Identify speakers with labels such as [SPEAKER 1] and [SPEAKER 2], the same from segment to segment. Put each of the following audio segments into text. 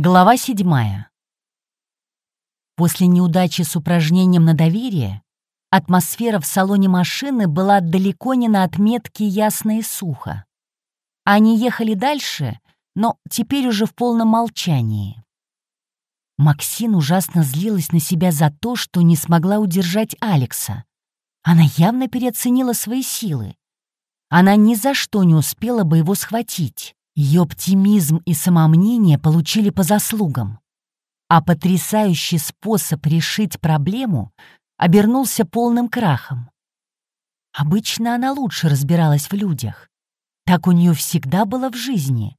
[SPEAKER 1] Глава седьмая. После неудачи с упражнением на доверие атмосфера в салоне машины была далеко не на отметке ясно и сухо. Они ехали дальше, но теперь уже в полном молчании. Максин ужасно злилась на себя за то, что не смогла удержать Алекса. Она явно переоценила свои силы. Она ни за что не успела бы его схватить. Ее оптимизм и самомнение получили по заслугам. А потрясающий способ решить проблему обернулся полным крахом. Обычно она лучше разбиралась в людях. Так у нее всегда было в жизни.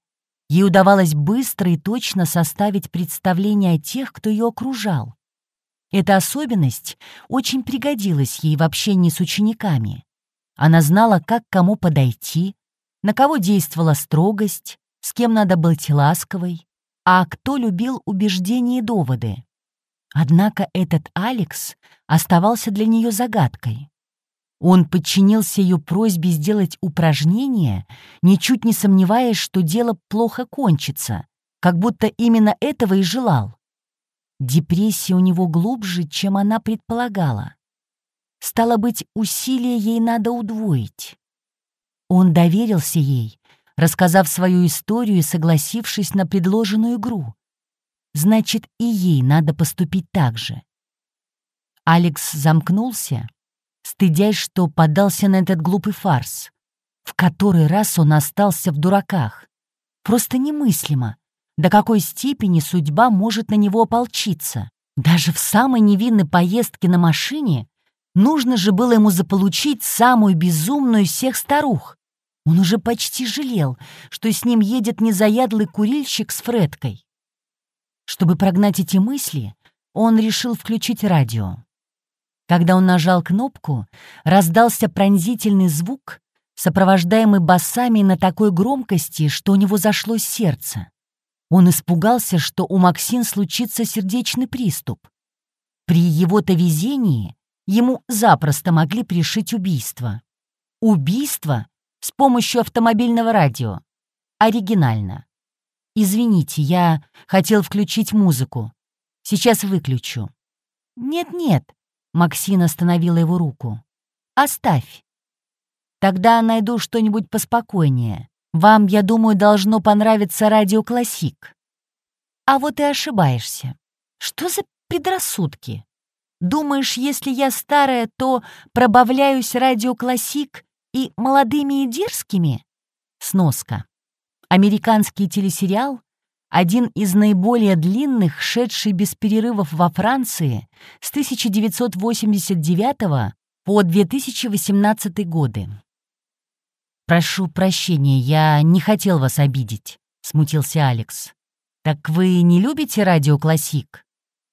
[SPEAKER 1] Ей удавалось быстро и точно составить представление о тех, кто ее окружал. Эта особенность очень пригодилась ей в общении с учениками. Она знала, как кому подойти, на кого действовала строгость, с кем надо быть ласковой, а кто любил убеждения и доводы. Однако этот Алекс оставался для нее загадкой. Он подчинился ее просьбе сделать упражнение, ничуть не сомневаясь, что дело плохо кончится, как будто именно этого и желал. Депрессия у него глубже, чем она предполагала. Стало быть, усилия ей надо удвоить. Он доверился ей, рассказав свою историю и согласившись на предложенную игру. Значит, и ей надо поступить так же. Алекс замкнулся, стыдясь, что поддался на этот глупый фарс. В который раз он остался в дураках. Просто немыслимо, до какой степени судьба может на него ополчиться. Даже в самой невинной поездке на машине нужно же было ему заполучить самую безумную из всех старух. Он уже почти жалел, что с ним едет незаядлый курильщик с Фредкой. Чтобы прогнать эти мысли, он решил включить радио. Когда он нажал кнопку, раздался пронзительный звук, сопровождаемый басами на такой громкости, что у него зашло сердце. Он испугался, что у Максин случится сердечный приступ. При его-то везении ему запросто могли пришить убийство. Убийство, с помощью автомобильного радио. Оригинально. Извините, я хотел включить музыку. Сейчас выключу. Нет-нет, Максин остановила его руку. Оставь. Тогда найду что-нибудь поспокойнее. Вам, я думаю, должно понравиться радио «Классик». А вот и ошибаешься. Что за предрассудки? Думаешь, если я старая, то пробавляюсь радио «Классик» и молодыми и дерзкими? Сноска. Американский телесериал — один из наиболее длинных, шедший без перерывов во Франции с 1989 по 2018 годы. «Прошу прощения, я не хотел вас обидеть», — смутился Алекс. «Так вы не любите радио «Классик»?»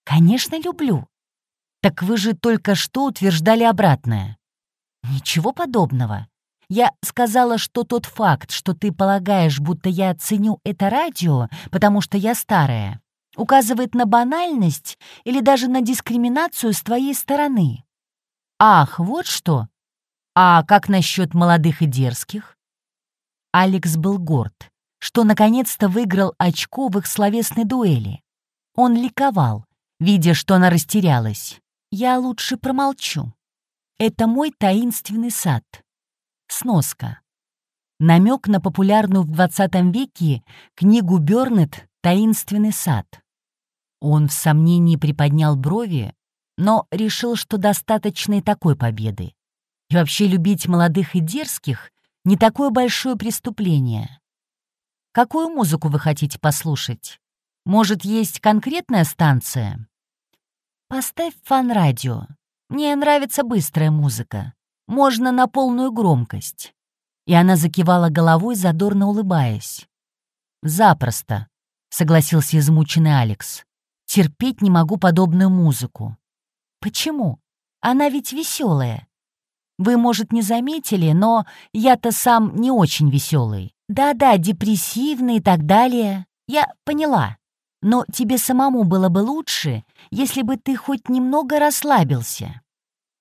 [SPEAKER 1] «Конечно, люблю». «Так вы же только что утверждали обратное». «Ничего подобного. Я сказала, что тот факт, что ты полагаешь, будто я ценю это радио, потому что я старая, указывает на банальность или даже на дискриминацию с твоей стороны. Ах, вот что! А как насчет молодых и дерзких?» Алекс был горд, что наконец-то выиграл очко в их словесной дуэли. Он ликовал, видя, что она растерялась. «Я лучше промолчу». Это мой таинственный сад. Сноска. Намек на популярную в 20 веке книгу Бёрнет «Таинственный сад». Он в сомнении приподнял брови, но решил, что достаточно и такой победы. И вообще любить молодых и дерзких — не такое большое преступление. Какую музыку вы хотите послушать? Может, есть конкретная станция? Поставь фан-радио. Мне нравится быстрая музыка. Можно на полную громкость». И она закивала головой, задорно улыбаясь. «Запросто», — согласился измученный Алекс. «Терпеть не могу подобную музыку». «Почему? Она ведь веселая. Вы, может, не заметили, но я-то сам не очень веселый. Да-да, депрессивный и так далее. Я поняла. Но тебе самому было бы лучше, если бы ты хоть немного расслабился».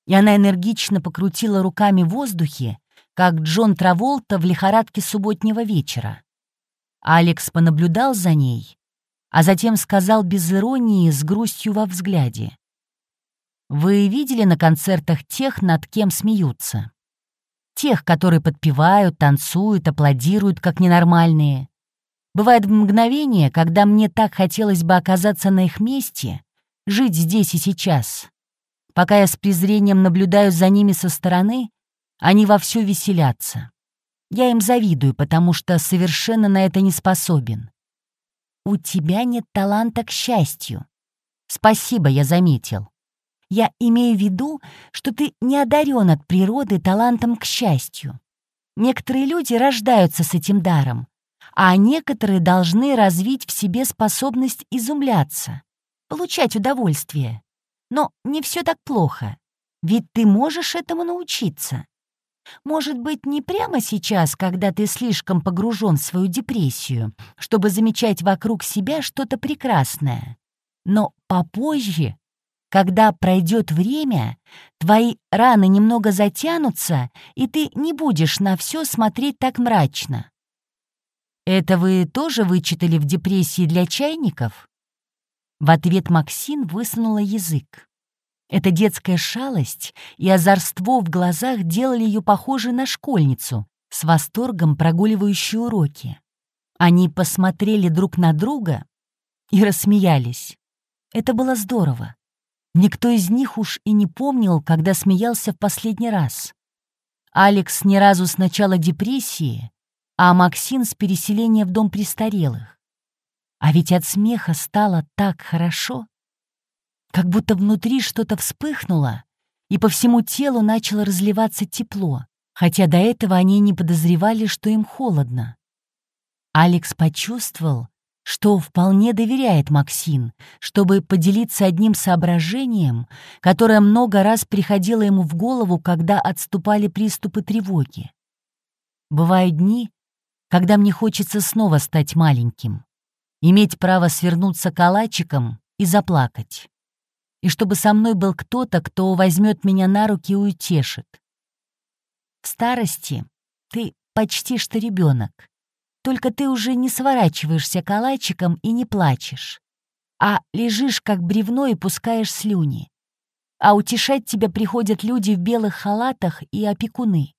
[SPEAKER 1] И она энергично покрутила руками в воздухе, как Джон Траволта в лихорадке субботнего вечера. Алекс понаблюдал за ней. а затем сказал без иронии с грустью во взгляде. «Вы видели на концертах тех, над кем смеются? Тех, которые подпевают, танцуют, аплодируют, как ненормальные. Бывает мгновение, когда мне так хотелось бы оказаться на их месте, жить здесь и сейчас. Пока я с презрением наблюдаю за ними со стороны, они вовсю веселятся. Я им завидую, потому что совершенно на это не способен. У тебя нет таланта к счастью. Спасибо, я заметил. Я имею в виду, что ты не одарен от природы талантом к счастью. Некоторые люди рождаются с этим даром, а некоторые должны развить в себе способность изумляться, получать удовольствие. Но не все так плохо, ведь ты можешь этому научиться. Может быть, не прямо сейчас, когда ты слишком погружен в свою депрессию, чтобы замечать вокруг себя что-то прекрасное, но попозже, когда пройдет время, твои раны немного затянутся, и ты не будешь на все смотреть так мрачно. Это вы тоже вычитали в депрессии для чайников? В ответ Максин высунула язык. Эта детская шалость и озорство в глазах делали ее похожей на школьницу, с восторгом прогуливающую уроки. Они посмотрели друг на друга и рассмеялись. Это было здорово. Никто из них уж и не помнил, когда смеялся в последний раз. Алекс ни разу с начала депрессии, а Максин с переселения в дом престарелых. А ведь от смеха стало так хорошо как будто внутри что-то вспыхнуло, и по всему телу начало разливаться тепло, хотя до этого они не подозревали, что им холодно. Алекс почувствовал, что вполне доверяет Максин, чтобы поделиться одним соображением, которое много раз приходило ему в голову, когда отступали приступы тревоги. Бывают дни, когда мне хочется снова стать маленьким, иметь право свернуться калачиком и заплакать и чтобы со мной был кто-то, кто возьмет меня на руки и утешит. В старости ты почти что ребенок, только ты уже не сворачиваешься калачиком и не плачешь, а лежишь как бревно и пускаешь слюни. А утешать тебя приходят люди в белых халатах и опекуны.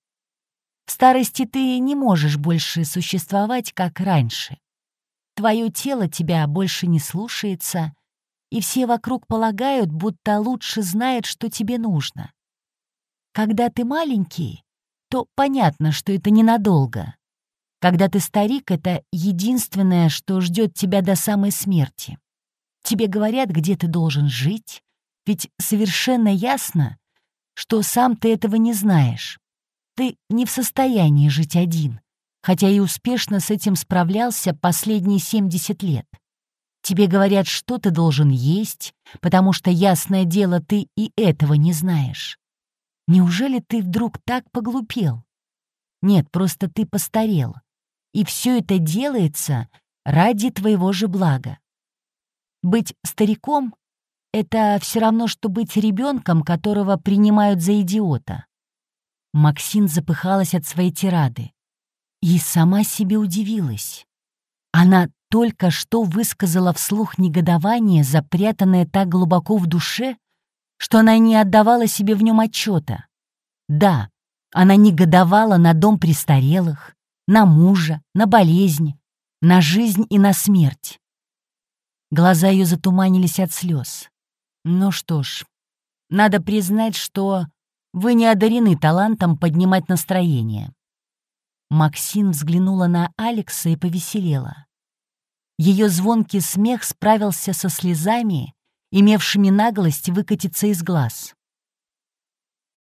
[SPEAKER 1] В старости ты не можешь больше существовать, как раньше. Твое тело тебя больше не слушается, и все вокруг полагают, будто лучше знает, что тебе нужно. Когда ты маленький, то понятно, что это ненадолго. Когда ты старик, это единственное, что ждет тебя до самой смерти. Тебе говорят, где ты должен жить, ведь совершенно ясно, что сам ты этого не знаешь. Ты не в состоянии жить один, хотя и успешно с этим справлялся последние 70 лет. Тебе говорят, что ты должен есть, потому что, ясное дело, ты и этого не знаешь. Неужели ты вдруг так поглупел? Нет, просто ты постарел. И все это делается ради твоего же блага. Быть стариком — это все равно, что быть ребенком, которого принимают за идиота. Максин запыхалась от своей тирады и сама себе удивилась. Она только что высказала вслух негодование, запрятанное так глубоко в душе, что она не отдавала себе в нем отчета. Да, она негодовала на дом престарелых, на мужа, на болезнь, на жизнь и на смерть. Глаза ее затуманились от слез. Ну что ж, надо признать, что вы не одарены талантом поднимать настроение. Максин взглянула на Алекса и повеселела. Ее звонкий смех справился со слезами, имевшими наглость выкатиться из глаз.